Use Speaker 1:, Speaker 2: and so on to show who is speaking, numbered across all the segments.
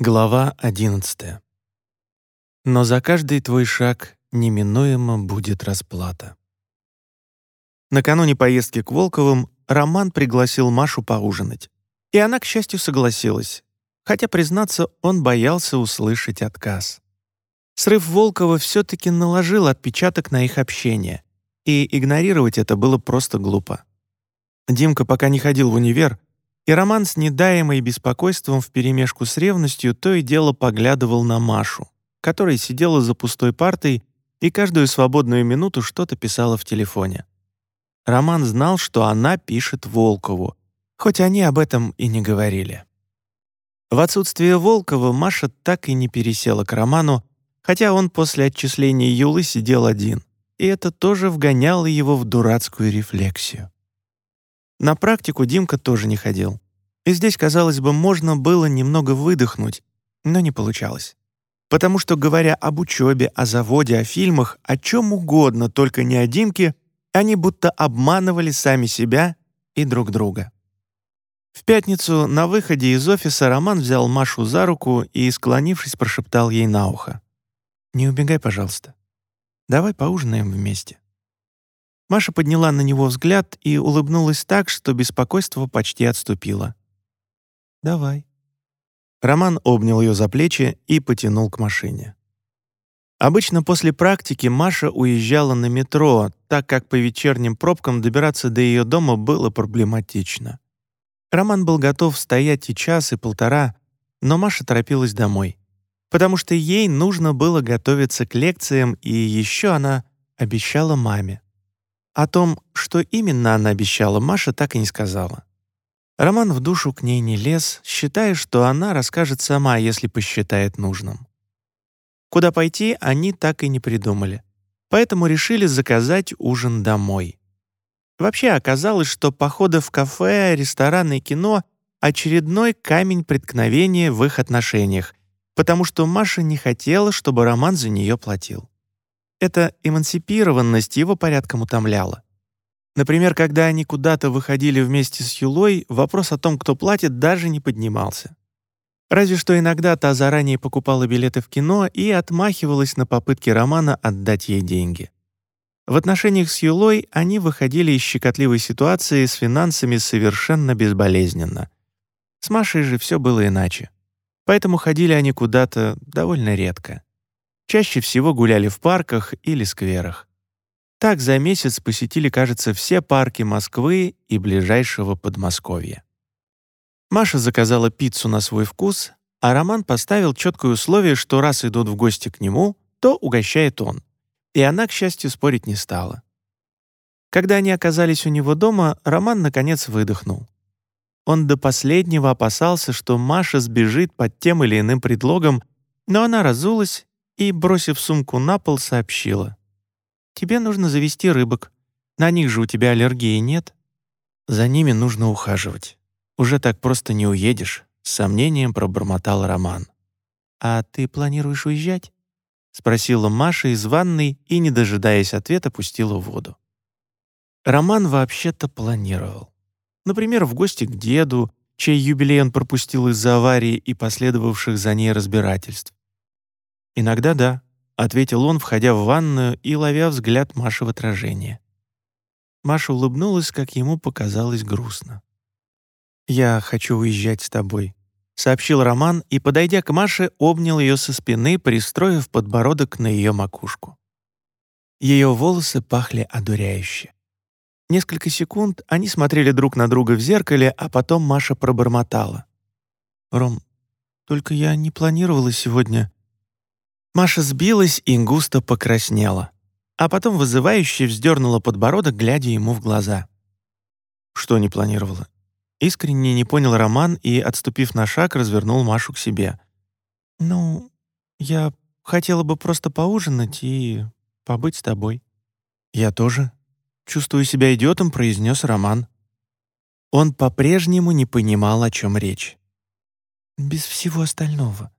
Speaker 1: Глава 11. Но за каждый твой шаг неминуемо будет расплата. Накануне поездки к Волковым Роман пригласил Машу поужинать. И она, к счастью, согласилась. Хотя, признаться, он боялся услышать отказ. Срыв Волкова все-таки наложил отпечаток на их общение. И игнорировать это было просто глупо. Димка пока не ходил в универ, и Роман с недаемой беспокойством вперемешку с ревностью то и дело поглядывал на Машу, которая сидела за пустой партой и каждую свободную минуту что-то писала в телефоне. Роман знал, что она пишет Волкову, хоть они об этом и не говорили. В отсутствие Волкова Маша так и не пересела к Роману, хотя он после отчисления Юлы сидел один, и это тоже вгоняло его в дурацкую рефлексию. На практику Димка тоже не ходил. И здесь, казалось бы, можно было немного выдохнуть, но не получалось. Потому что, говоря об учебе, о заводе, о фильмах, о чем угодно, только не о Димке, они будто обманывали сами себя и друг друга. В пятницу на выходе из офиса Роман взял Машу за руку и, склонившись, прошептал ей на ухо. «Не убегай, пожалуйста. Давай поужинаем вместе». Маша подняла на него взгляд и улыбнулась так, что беспокойство почти отступило. «Давай». Роман обнял ее за плечи и потянул к машине. Обычно после практики Маша уезжала на метро, так как по вечерним пробкам добираться до ее дома было проблематично. Роман был готов стоять и час, и полтора, но Маша торопилась домой, потому что ей нужно было готовиться к лекциям, и еще она обещала маме. О том, что именно она обещала, Маша так и не сказала. Роман в душу к ней не лез, считая, что она расскажет сама, если посчитает нужным. Куда пойти, они так и не придумали. Поэтому решили заказать ужин домой. Вообще оказалось, что походы в кафе, рестораны и кино — очередной камень преткновения в их отношениях, потому что Маша не хотела, чтобы Роман за нее платил. Эта эмансипированность его порядком утомляла. Например, когда они куда-то выходили вместе с Юлой, вопрос о том, кто платит, даже не поднимался. Разве что иногда та заранее покупала билеты в кино и отмахивалась на попытки Романа отдать ей деньги. В отношениях с Юлой они выходили из щекотливой ситуации с финансами совершенно безболезненно. С Машей же все было иначе. Поэтому ходили они куда-то довольно редко. Чаще всего гуляли в парках или скверах. Так за месяц посетили, кажется, все парки Москвы и ближайшего Подмосковья. Маша заказала пиццу на свой вкус, а Роман поставил четкое условие, что раз идут в гости к нему, то угощает он. И она, к счастью, спорить не стала. Когда они оказались у него дома, Роман, наконец, выдохнул. Он до последнего опасался, что Маша сбежит под тем или иным предлогом, но она разулась и, бросив сумку на пол, сообщила. «Тебе нужно завести рыбок. На них же у тебя аллергии нет. За ними нужно ухаживать. Уже так просто не уедешь», — с сомнением пробормотал Роман. «А ты планируешь уезжать?» — спросила Маша из ванной и, не дожидаясь ответа, пустила в воду. Роман вообще-то планировал. Например, в гости к деду, чей юбилей он пропустил из-за аварии и последовавших за ней разбирательств. «Иногда да», — ответил он, входя в ванную и ловя взгляд Маши в отражение. Маша улыбнулась, как ему показалось грустно. «Я хочу уезжать с тобой», — сообщил Роман и, подойдя к Маше, обнял ее со спины, пристроив подбородок на ее макушку. Ее волосы пахли одуряюще. Несколько секунд они смотрели друг на друга в зеркале, а потом Маша пробормотала. «Ром, только я не планировала сегодня...» Маша сбилась и густо покраснела, а потом вызывающе вздернула подбородок, глядя ему в глаза. Что не планировала? Искренне не понял Роман и, отступив на шаг, развернул Машу к себе. «Ну, я хотела бы просто поужинать и побыть с тобой». «Я тоже. Чувствую себя идиотом», — произнес Роман. Он по-прежнему не понимал, о чем речь. «Без всего остального»,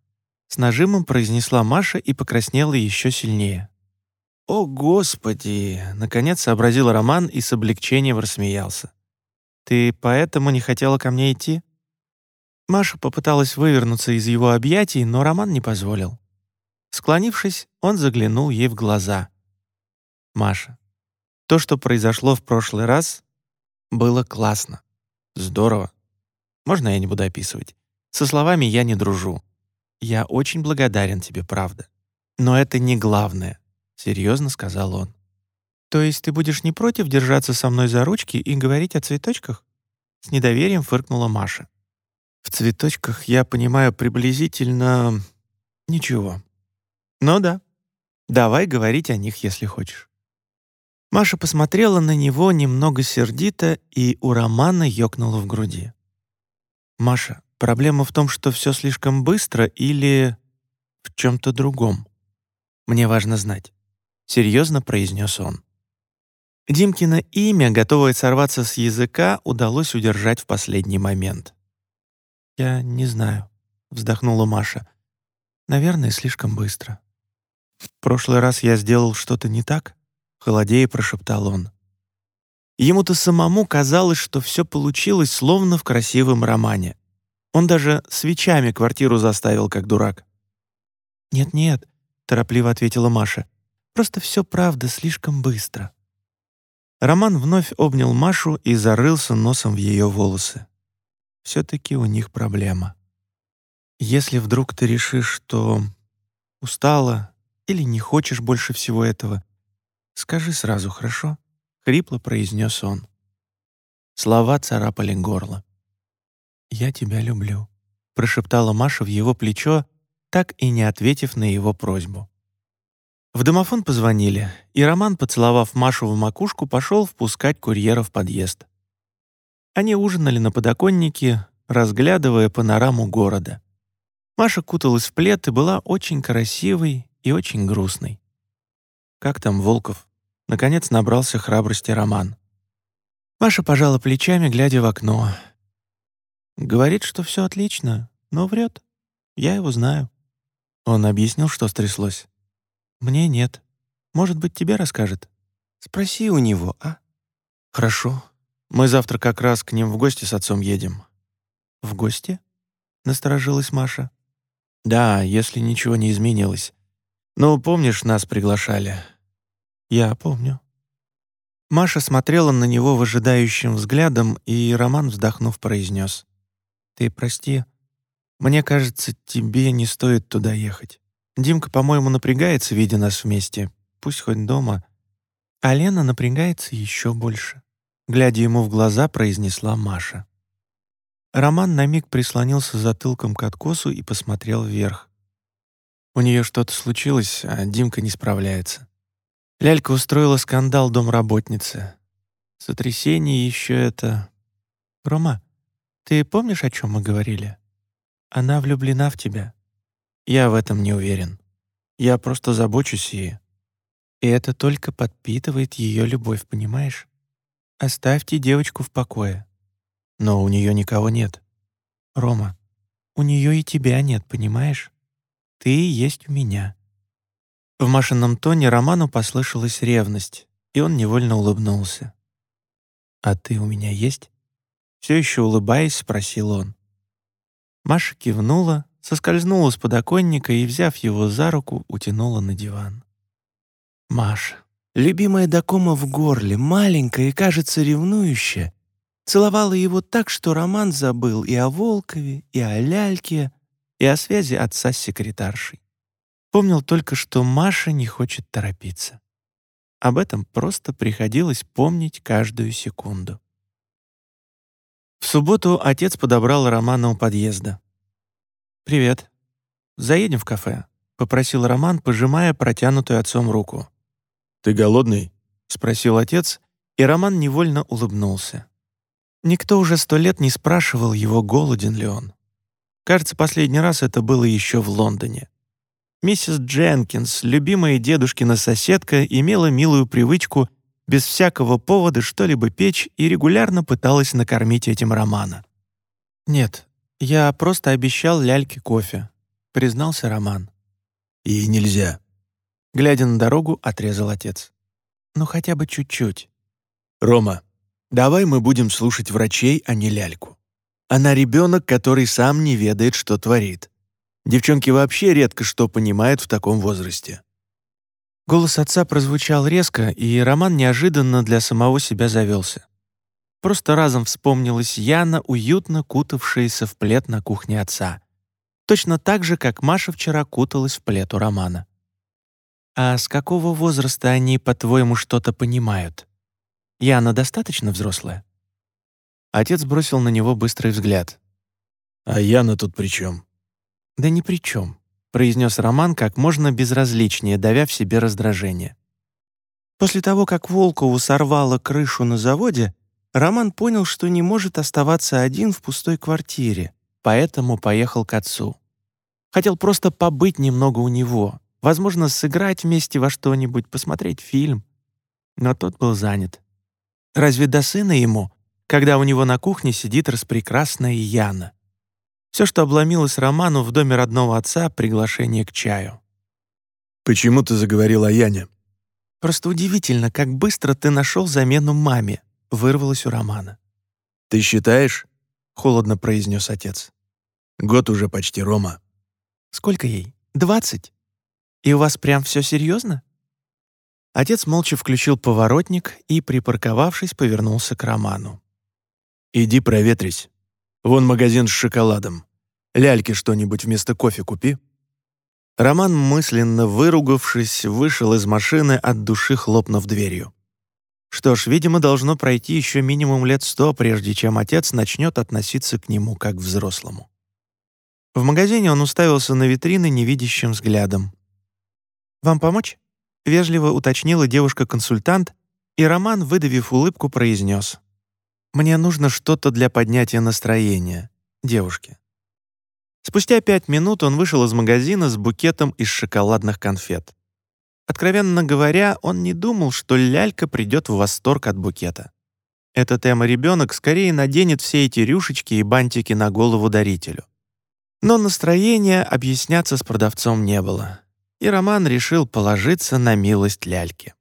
Speaker 1: с нажимом произнесла Маша и покраснела еще сильнее. «О, Господи!» — наконец сообразил Роман и с облегчением рассмеялся. «Ты поэтому не хотела ко мне идти?» Маша попыталась вывернуться из его объятий, но Роман не позволил. Склонившись, он заглянул ей в глаза. «Маша, то, что произошло в прошлый раз, было классно. Здорово. Можно я не буду описывать? Со словами я не дружу. Я очень благодарен тебе, правда. Но это не главное», — серьезно сказал он. «То есть ты будешь не против держаться со мной за ручки и говорить о цветочках?» С недоверием фыркнула Маша. «В цветочках я понимаю приблизительно... ничего. Ну да, давай говорить о них, если хочешь». Маша посмотрела на него немного сердито, и у Романа ёкнуло в груди. «Маша, проблема в том, что все слишком быстро или в чем то другом? Мне важно знать», — серьезно произнес он. Димкино имя, готовое сорваться с языка, удалось удержать в последний момент. «Я не знаю», — вздохнула Маша. «Наверное, слишком быстро». «В прошлый раз я сделал что-то не так?» — холодея прошептал он. Ему-то самому казалось, что все получилось словно в красивом романе. Он даже свечами квартиру заставил, как дурак. «Нет-нет», — торопливо ответила Маша. «Просто все правда слишком быстро». Роман вновь обнял Машу и зарылся носом в ее волосы. Все-таки у них проблема. Если вдруг ты решишь, что устала или не хочешь больше всего этого, скажи сразу, хорошо?» — хрипло произнес он. Слова царапали горло. «Я тебя люблю», — прошептала Маша в его плечо, так и не ответив на его просьбу. В домофон позвонили, и Роман, поцеловав Машу в макушку, пошел впускать курьера в подъезд. Они ужинали на подоконнике, разглядывая панораму города. Маша куталась в плед и была очень красивой и очень грустной. «Как там Волков?» Наконец набрался храбрости Роман. Маша пожала плечами, глядя в окно. «Говорит, что все отлично, но врет. Я его знаю». Он объяснил, что стряслось. «Мне нет. Может быть, тебе расскажет?» «Спроси у него, а?» «Хорошо. Мы завтра как раз к ним в гости с отцом едем». «В гости?» — насторожилась Маша. «Да, если ничего не изменилось. Ну, помнишь, нас приглашали?» «Я помню». Маша смотрела на него выжидающим взглядом, и Роман, вздохнув, произнес. «Ты прости. Мне кажется, тебе не стоит туда ехать. Димка, по-моему, напрягается, видя нас вместе. Пусть хоть дома. А Лена напрягается еще больше. Глядя ему в глаза, произнесла Маша. Роман на миг прислонился затылком к откосу и посмотрел вверх. У нее что-то случилось, а Димка не справляется. Лялька устроила скандал домработницы. Сотрясение еще это... «Рома, ты помнишь, о чем мы говорили? Она влюблена в тебя. Я в этом не уверен. Я просто забочусь и... И это только подпитывает ее любовь, понимаешь? Оставьте девочку в покое. Но у нее никого нет. Рома, у нее и тебя нет, понимаешь? Ты есть у меня. В Машином тоне Роману послышалась ревность, и он невольно улыбнулся. «А ты у меня есть?» Все еще улыбаясь, спросил он. Маша кивнула, соскользнула с подоконника и, взяв его за руку, утянула на диван. Маша, любимая Дакома в горле, маленькая и, кажется, ревнующая, целовала его так, что Роман забыл и о Волкове, и о Ляльке, и о связи отца с секретаршей. Помнил только, что Маша не хочет торопиться. Об этом просто приходилось помнить каждую секунду. В субботу отец подобрал Романа у подъезда. «Привет. Заедем в кафе», — попросил Роман, пожимая протянутую отцом руку.
Speaker 2: «Ты голодный?»
Speaker 1: — спросил отец, и Роман невольно улыбнулся. Никто уже сто лет не спрашивал его, голоден ли он. Кажется, последний раз это было еще в Лондоне. Миссис Дженкинс, любимая дедушкина соседка, имела милую привычку без всякого повода что-либо печь и регулярно пыталась накормить этим Романа. «Нет, «Я просто обещал ляльке кофе», — признался Роман.
Speaker 2: «И нельзя».
Speaker 1: Глядя на дорогу, отрезал отец. «Ну хотя бы чуть-чуть».
Speaker 2: «Рома, давай мы будем слушать врачей, а не ляльку. Она ребенок, который сам не ведает, что творит. Девчонки вообще редко что понимают в таком возрасте.
Speaker 1: Голос отца прозвучал резко, и Роман неожиданно для самого себя завелся. Просто разом вспомнилась Яна, уютно кутавшаяся в плед на кухне отца. Точно так же, как Маша вчера куталась в плед у Романа. «А с какого возраста они, по-твоему, что-то понимают? Яна достаточно взрослая?» Отец бросил на него быстрый взгляд.
Speaker 2: «А Яна тут при чем?
Speaker 1: «Да ни при чем», — произнес Роман как можно безразличнее, давя в себе раздражение. После того, как Волкову сорвало крышу на заводе, Роман понял, что не может оставаться один в пустой квартире, поэтому поехал к отцу. Хотел просто побыть немного у него, возможно, сыграть вместе во что-нибудь, посмотреть фильм. Но тот был занят. Разве до сына ему, когда у него на кухне сидит распрекрасная Яна? Все, что обломилось Роману в доме родного отца, приглашение к чаю.
Speaker 2: «Почему ты заговорил о Яне?»
Speaker 1: «Просто удивительно, как быстро ты нашел замену маме», — вырвалось у Романа.
Speaker 2: «Ты считаешь?»
Speaker 1: — холодно произнес отец.
Speaker 2: «Год уже почти, Рома».
Speaker 1: «Сколько ей? Двадцать? И у вас прям все серьезно?» Отец молча включил поворотник и, припарковавшись, повернулся к Роману.
Speaker 2: «Иди проветрись. Вон магазин с шоколадом. Ляльки что-нибудь вместо кофе купи».
Speaker 1: Роман, мысленно выругавшись, вышел из машины от души, хлопнув дверью. Что ж, видимо, должно пройти еще минимум лет сто, прежде чем отец начнет относиться к нему как к взрослому. В магазине он уставился на витрины невидящим взглядом. «Вам помочь?» — вежливо уточнила девушка-консультант, и Роман, выдавив улыбку, произнес. Мне нужно что-то для поднятия настроения. Девушке. Спустя пять минут он вышел из магазина с букетом из шоколадных конфет. Откровенно говоря, он не думал, что лялька придет в восторг от букета. Этот Эмма-ребенок скорее наденет все эти рюшечки и бантики на голову дарителю. Но настроения объясняться с продавцом не было, и Роман решил положиться на милость ляльки.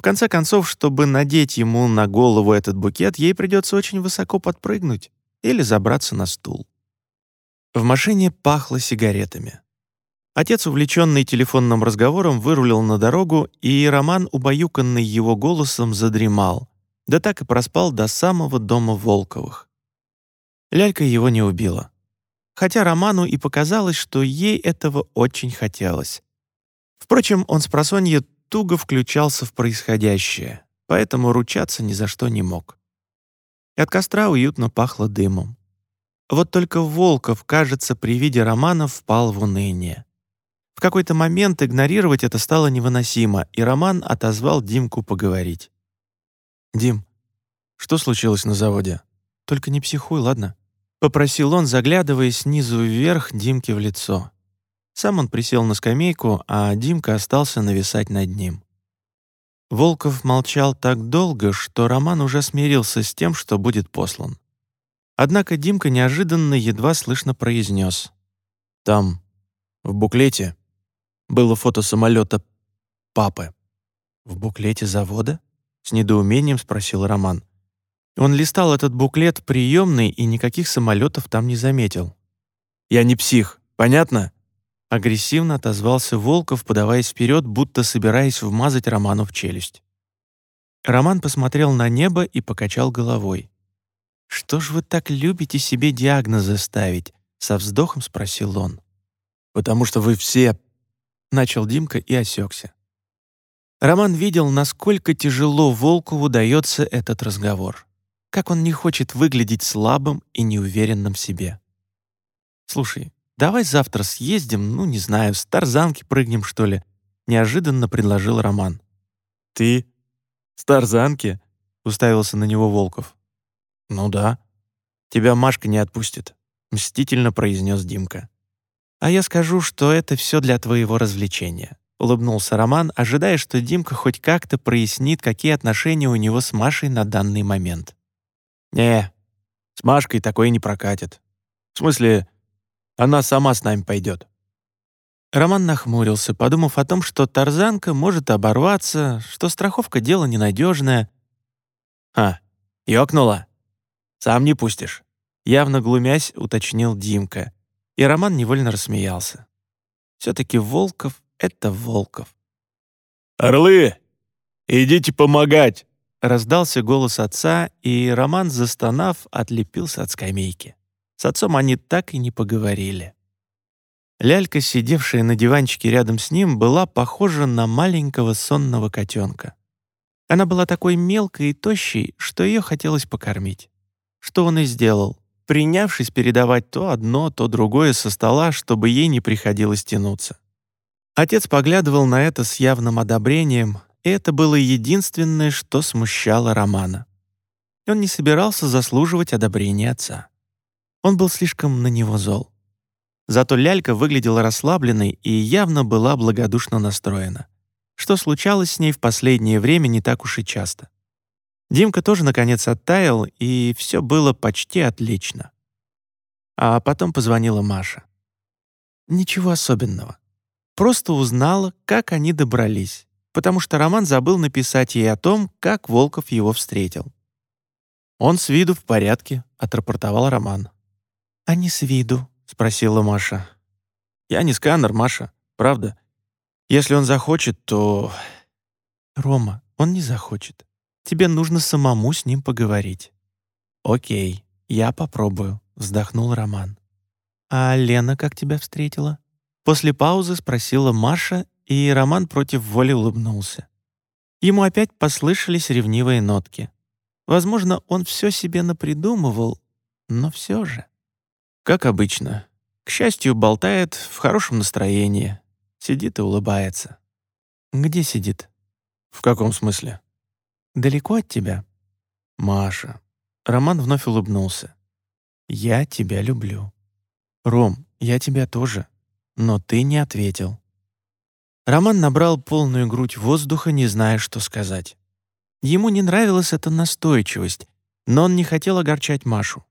Speaker 1: В конце концов, чтобы надеть ему на голову этот букет, ей придется очень высоко подпрыгнуть или забраться на стул. В машине пахло сигаретами. Отец, увлеченный телефонным разговором, вырулил на дорогу, и Роман, убаюканный его голосом, задремал, да так и проспал до самого дома Волковых. Лялька его не убила. Хотя Роману и показалось, что ей этого очень хотелось. Впрочем, он с просонья туго включался в происходящее, поэтому ручаться ни за что не мог. От костра уютно пахло дымом. Вот только Волков, кажется, при виде Романа впал в уныние. В какой-то момент игнорировать это стало невыносимо, и Роман отозвал Димку поговорить. «Дим, что случилось на заводе? Только не психуй, ладно?» — попросил он, заглядывая снизу вверх Димке в лицо. Сам он присел на скамейку, а Димка остался нависать над ним. Волков молчал так долго, что Роман уже смирился с тем, что будет послан. Однако Димка неожиданно едва слышно произнес.
Speaker 2: «Там, в буклете, было фото самолета папы».
Speaker 1: «В буклете завода?» — с недоумением спросил Роман. Он листал этот буклет приемный и никаких самолетов там не заметил.
Speaker 2: «Я не псих, понятно?»
Speaker 1: Агрессивно отозвался Волков, подаваясь вперед, будто собираясь вмазать Роману в челюсть. Роман посмотрел на небо и покачал головой. «Что ж вы так любите себе диагнозы ставить?» — со вздохом спросил он.
Speaker 2: «Потому что вы все...»
Speaker 1: — начал Димка и осекся. Роман видел, насколько тяжело Волкову дается этот разговор. Как он не хочет выглядеть слабым и неуверенным в себе. «Слушай, «Давай завтра съездим, ну, не знаю, с тарзанки прыгнем, что ли», — неожиданно предложил Роман.
Speaker 2: «Ты? С тарзанки?»
Speaker 1: — уставился на него Волков.
Speaker 2: «Ну да».
Speaker 1: «Тебя Машка не отпустит», — мстительно произнес Димка. «А я скажу, что это все для твоего развлечения», — улыбнулся Роман, ожидая, что Димка хоть как-то прояснит, какие отношения у него с Машей на данный момент.
Speaker 2: «Не, с Машкой такое не прокатит. В смысле, она сама с нами пойдет».
Speaker 1: Роман нахмурился, подумав о том, что тарзанка может оборваться, что страховка — дело ненадежное.
Speaker 2: «А, ёкнула? Сам не пустишь?»
Speaker 1: Явно глумясь, уточнил Димка, и Роман невольно рассмеялся. Все-таки Волков — это Волков.
Speaker 2: «Орлы, идите помогать!»
Speaker 1: Раздался голос отца, и Роман, застонав, отлепился от скамейки. С отцом они так и не поговорили. Лялька, сидевшая на диванчике рядом с ним, была похожа на маленького сонного котенка. Она была такой мелкой и тощей, что ее хотелось покормить. Что он и сделал, принявшись передавать то одно, то другое со стола, чтобы ей не приходилось тянуться. Отец поглядывал на это с явным одобрением, и это было единственное, что смущало Романа. Он не собирался заслуживать одобрения отца. Он был слишком на него зол. Зато лялька выглядела расслабленной и явно была благодушно настроена, что случалось с ней в последнее время не так уж и часто. Димка тоже, наконец, оттаял, и все было почти отлично. А потом позвонила Маша. Ничего особенного. Просто узнала, как они добрались потому что Роман забыл написать ей о том, как Волков его встретил. «Он с виду в порядке», — отрапортовал Роман. «А не с виду?» — спросила Маша. «Я не сканер, Маша, правда. Если он захочет, то...» «Рома, он не захочет. Тебе нужно самому с ним поговорить». «Окей, я попробую», — вздохнул Роман. «А Лена как тебя встретила?» После паузы спросила Маша и Роман против воли улыбнулся. Ему опять послышались ревнивые нотки. Возможно, он все себе напридумывал, но все же. Как обычно. К счастью, болтает в хорошем настроении. Сидит и улыбается. Где сидит? В каком смысле? Далеко от тебя? Маша. Роман вновь улыбнулся. Я тебя люблю. Ром, я тебя тоже. Но ты не ответил. Роман набрал полную грудь воздуха, не зная, что сказать. Ему не нравилась эта настойчивость, но он не хотел огорчать Машу.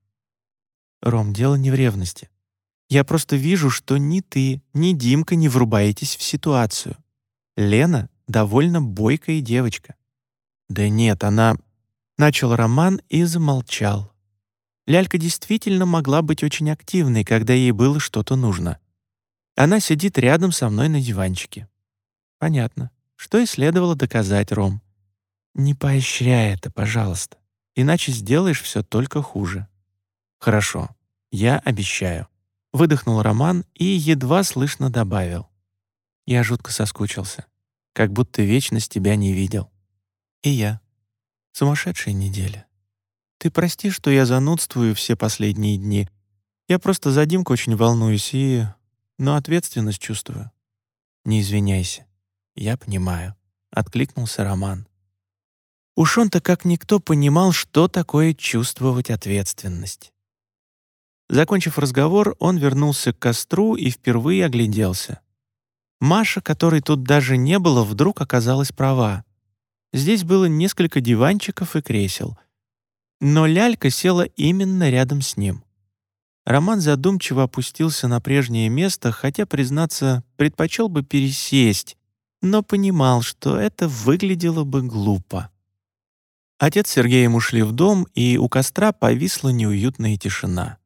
Speaker 1: «Ром, дело не в ревности. Я просто вижу, что ни ты, ни Димка не врубаетесь в ситуацию. Лена довольно бойкая девочка». «Да нет, она...» Начал Роман и замолчал. Лялька действительно могла быть очень активной, когда ей было что-то нужно. Она сидит рядом со мной на диванчике. Понятно. Что и следовало доказать, Ром. Не поощряй это, пожалуйста. Иначе сделаешь все только хуже. Хорошо. Я обещаю. Выдохнул Роман и едва слышно добавил. Я жутко соскучился. Как будто вечность тебя не видел. И я. Сумасшедшая неделя. Ты прости, что я занудствую все последние дни. Я просто за Димку очень волнуюсь и... Но ответственность чувствую. Не извиняйся. «Я понимаю», — откликнулся Роман. Уж он-то как никто понимал, что такое чувствовать ответственность. Закончив разговор, он вернулся к костру и впервые огляделся. Маша, которой тут даже не было, вдруг оказалась права. Здесь было несколько диванчиков и кресел. Но лялька села именно рядом с ним. Роман задумчиво опустился на прежнее место, хотя, признаться, предпочел бы пересесть, но понимал, что это выглядело бы глупо. Отец с Сергеем ушли в дом, и у костра повисла неуютная тишина.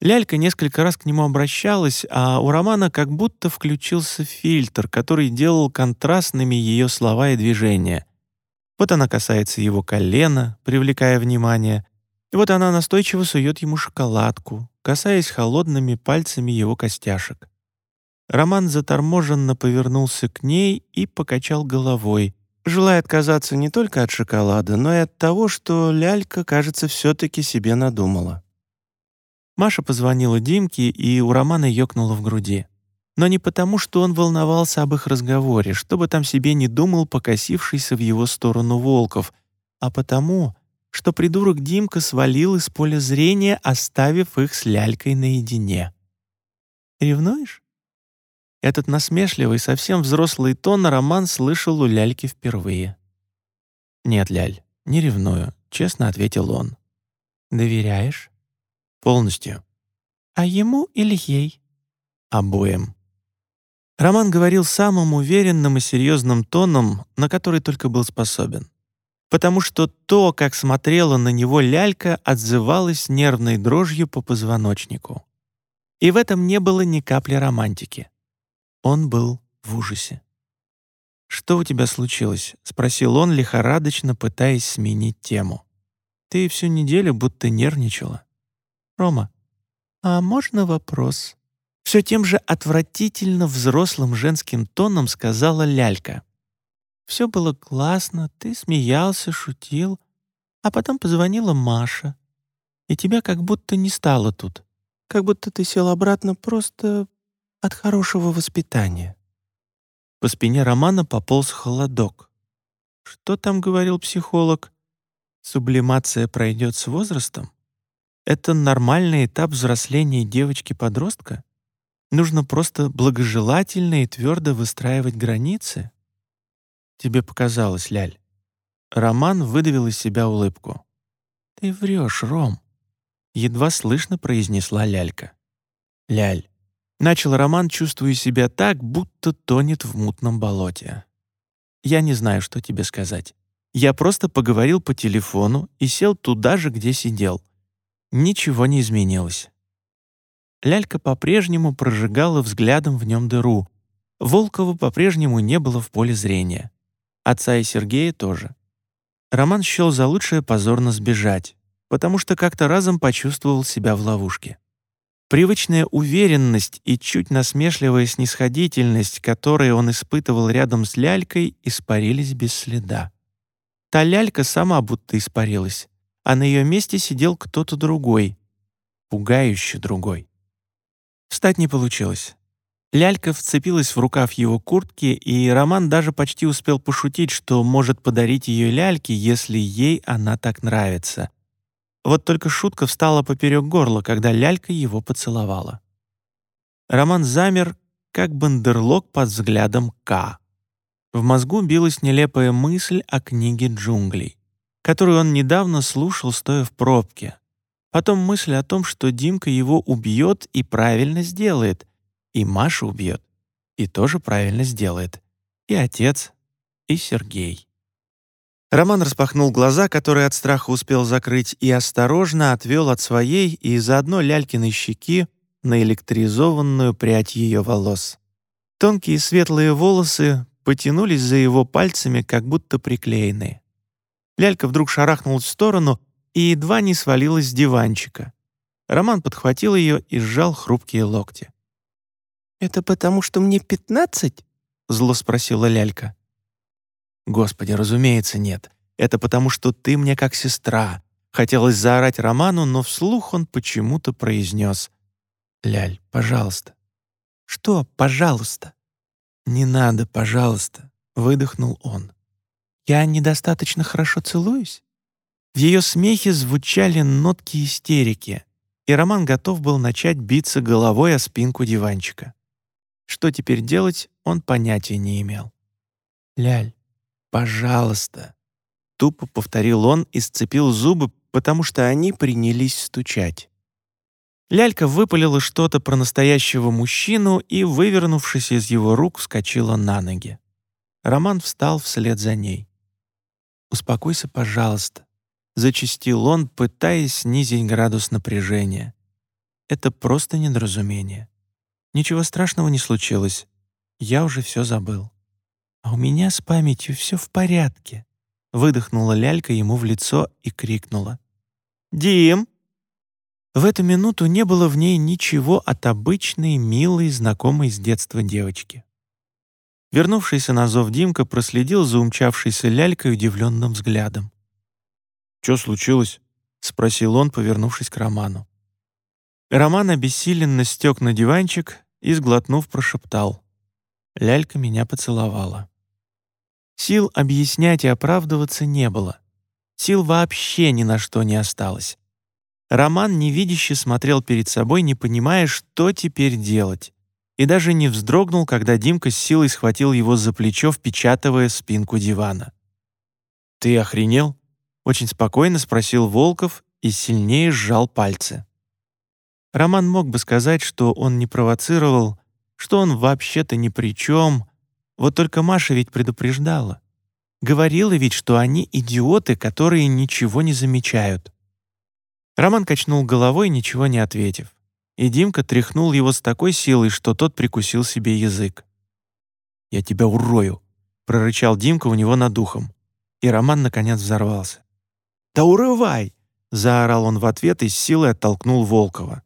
Speaker 1: Лялька несколько раз к нему обращалась, а у Романа как будто включился фильтр, который делал контрастными ее слова и движения. Вот она касается его колена, привлекая внимание, вот она настойчиво сует ему шоколадку, касаясь холодными пальцами его костяшек. Роман заторможенно повернулся к ней и покачал головой, желая отказаться не только от шоколада, но и от того, что лялька, кажется, все-таки себе надумала. Маша позвонила Димке, и у Романа ёкнуло в груди. Но не потому, что он волновался об их разговоре, чтобы там себе не думал покосившийся в его сторону Волков, а потому, что придурок Димка свалил из поля зрения, оставив их с лялькой наедине. «Ревнуешь?» Этот насмешливый, совсем взрослый тон Роман слышал у ляльки впервые. «Нет, ляль, не ревную», — честно ответил он. «Доверяешь?» «Полностью». «А ему или ей?» «Обоим». Роман говорил самым уверенным и серьезным тоном, на который только был способен. потому что то, как смотрела на него лялька, отзывалось нервной дрожью по позвоночнику. И в этом не было ни капли романтики. Он был в ужасе. «Что у тебя случилось?» — спросил он, лихорадочно пытаясь сменить тему. «Ты всю неделю будто нервничала». «Рома, а можно вопрос?» Все тем же отвратительно взрослым женским тоном сказала лялька. Все было классно, ты смеялся, шутил. А потом позвонила Маша. И тебя как будто не стало тут. Как будто ты сел обратно просто от хорошего воспитания. По спине Романа пополз холодок. Что там говорил психолог? Сублимация пройдет с возрастом? Это нормальный этап взросления девочки-подростка? Нужно просто благожелательно и твердо выстраивать границы? Тебе показалось, Ляль. Роман выдавил из себя улыбку. «Ты врешь, Ром», — едва слышно произнесла Лялька. «Ляль». Начал Роман, чувствуя себя так, будто тонет в мутном болоте. «Я не знаю, что тебе сказать. Я просто поговорил по телефону и сел туда же, где сидел. Ничего не изменилось». Лялька по-прежнему прожигала взглядом в нем дыру. Волкова по-прежнему не было в поле зрения. Отца и Сергея тоже. Роман счел за лучшее позорно сбежать, потому что как-то разом почувствовал себя в ловушке. Привычная уверенность и чуть насмешливая снисходительность, которые он испытывал рядом с лялькой, испарились без следа. Та лялька сама будто испарилась, а на ее месте сидел кто-то другой, пугающе другой. Встать не получилось. Лялька вцепилась в рукав его куртки, и Роман даже почти успел пошутить, что может подарить ее ляльке, если ей она так нравится. Вот только шутка встала поперек горла, когда лялька его поцеловала. Роман замер, как бандерлог под взглядом К. В мозгу билась нелепая мысль о книге джунглей, которую он недавно слушал, стоя в пробке. Потом мысль о том, что Димка его убьет и правильно сделает, и Маша убьет, и тоже правильно сделает. И отец, и Сергей. Роман распахнул глаза, которые от страха успел закрыть, и осторожно отвел от своей и заодно лялькиной щеки на электризованную прядь ее волос. Тонкие светлые волосы потянулись за его пальцами, как будто приклеенные. Лялька вдруг шарахнулась в сторону и едва не свалилась с диванчика. Роман подхватил ее и сжал хрупкие локти. «Это потому, что мне пятнадцать?» — зло спросила лялька. «Господи, разумеется, нет. Это потому, что ты мне как сестра». Хотелось заорать Роману, но вслух он почему-то произнес. «Ляль, пожалуйста». «Что, пожалуйста?» «Не надо, пожалуйста», — выдохнул он. «Я недостаточно хорошо целуюсь?» В ее смехе звучали нотки истерики, и Роман готов был начать биться головой о спинку диванчика. Что теперь делать, он понятия не имел. «Ляль, пожалуйста!» Тупо повторил он и сцепил зубы, потому что они принялись стучать. Лялька выпалила что-то про настоящего мужчину и, вывернувшись из его рук, вскочила на ноги. Роман встал вслед за ней. «Успокойся, пожалуйста», — зачастил он, пытаясь снизить градус напряжения. «Это просто недоразумение. Ничего страшного не случилось. Я уже все забыл. А у меня с памятью все в порядке. Выдохнула лялька ему в лицо и крикнула. «Дим!» В эту минуту не было в ней ничего от обычной, милой, знакомой с детства девочки. Вернувшийся на зов Димка проследил за умчавшейся лялькой удивленным взглядом. «Что случилось?» — спросил он, повернувшись к Роману. Роман обессиленно стек на диванчик и, сглотнув, прошептал. Лялька меня поцеловала. Сил объяснять и оправдываться не было. Сил вообще ни на что не осталось. Роман невидяще смотрел перед собой, не понимая, что теперь делать, и даже не вздрогнул, когда Димка с силой схватил его за плечо, впечатывая спинку дивана. «Ты охренел?» — очень спокойно спросил Волков и сильнее сжал пальцы. Роман мог бы сказать, что он не провоцировал, что он вообще-то ни при чем. Вот только Маша ведь предупреждала. Говорила ведь, что они идиоты, которые ничего не замечают». Роман качнул головой, ничего не ответив. И Димка тряхнул его с такой силой, что тот прикусил себе язык. «Я тебя урою!» — прорычал Димка у него над духом. И Роман, наконец, взорвался. «Да урывай!» — заорал он в ответ и с силой оттолкнул Волкова.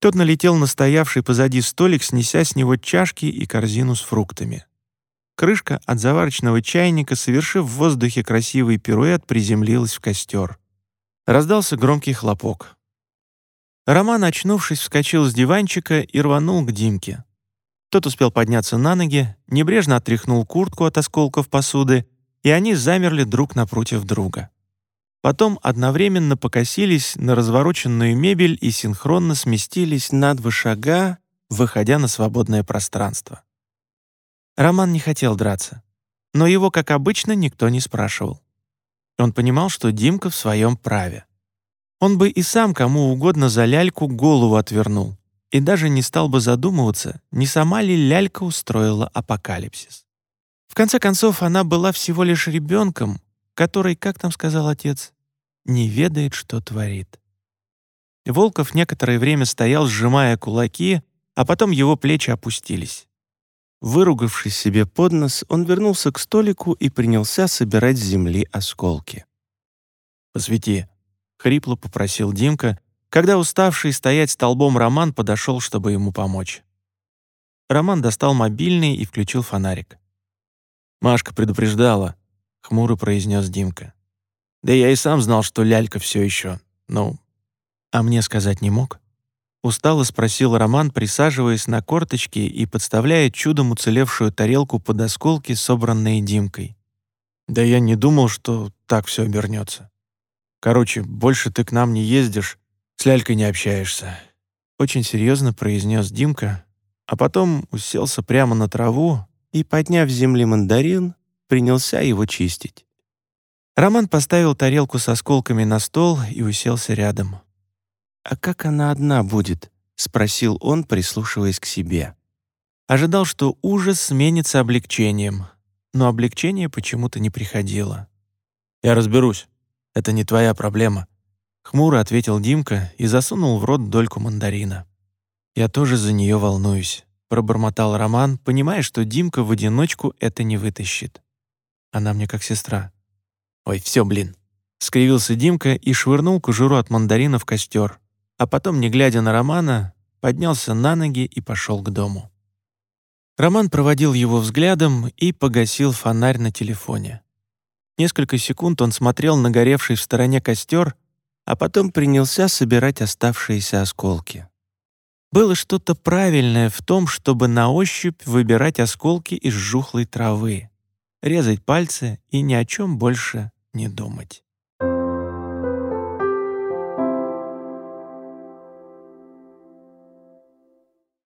Speaker 1: Тот налетел на стоявший позади столик, снеся с него чашки и корзину с фруктами. Крышка от заварочного чайника, совершив в воздухе красивый пируэт, приземлилась в костер. Раздался громкий хлопок. Роман, очнувшись, вскочил с диванчика и рванул к Димке. Тот успел подняться на ноги, небрежно отряхнул куртку от осколков посуды, и они замерли друг напротив друга. Потом одновременно покосились на развороченную мебель и синхронно сместились на два шага, выходя на свободное пространство. Роман не хотел драться, но его, как обычно, никто не спрашивал. Он понимал, что Димка в своем праве. Он бы и сам кому угодно за ляльку голову отвернул и даже не стал бы задумываться, не сама ли лялька устроила апокалипсис. В конце концов, она была всего лишь ребенком, который, как там сказал отец, не ведает, что творит. Волков некоторое время стоял, сжимая кулаки, а потом его плечи опустились. Выругавшись себе под нос, он вернулся к столику и принялся собирать с земли осколки. «Посвети», — хрипло попросил Димка, когда уставший стоять столбом Роман подошел, чтобы ему помочь. Роман достал мобильный и включил фонарик. Машка предупреждала, — хмуро произнес Димка. «Да я и сам знал, что лялька все еще. Ну, а мне сказать не мог?» Устало спросил Роман, присаживаясь на корточки и подставляя чудом уцелевшую тарелку под осколки, собранные Димкой. «Да я не думал, что так все обернется. Короче, больше ты к нам не ездишь, с лялькой не общаешься». Очень серьезно произнес Димка, а потом уселся прямо на траву и, подняв с земли мандарин, принялся его чистить. Роман поставил тарелку с осколками на стол и уселся рядом. «А как она одна будет?» — спросил он, прислушиваясь к себе. Ожидал, что ужас сменится облегчением, но облегчение почему-то не приходило. «Я разберусь. Это не твоя проблема», — хмуро ответил Димка и засунул в рот дольку мандарина. «Я тоже за нее волнуюсь», — пробормотал Роман, понимая, что Димка в одиночку это не вытащит. Она мне как сестра. Ой, все, блин. Скривился Димка и швырнул кожуру от мандарина в костер, а потом, не глядя на Романа, поднялся на ноги и пошел к дому. Роман проводил его взглядом и погасил фонарь на телефоне. Несколько секунд он смотрел на горевший в стороне костер, а потом принялся собирать оставшиеся осколки. Было что-то правильное в том, чтобы на ощупь выбирать осколки из жухлой травы резать пальцы и ни о чем больше не думать.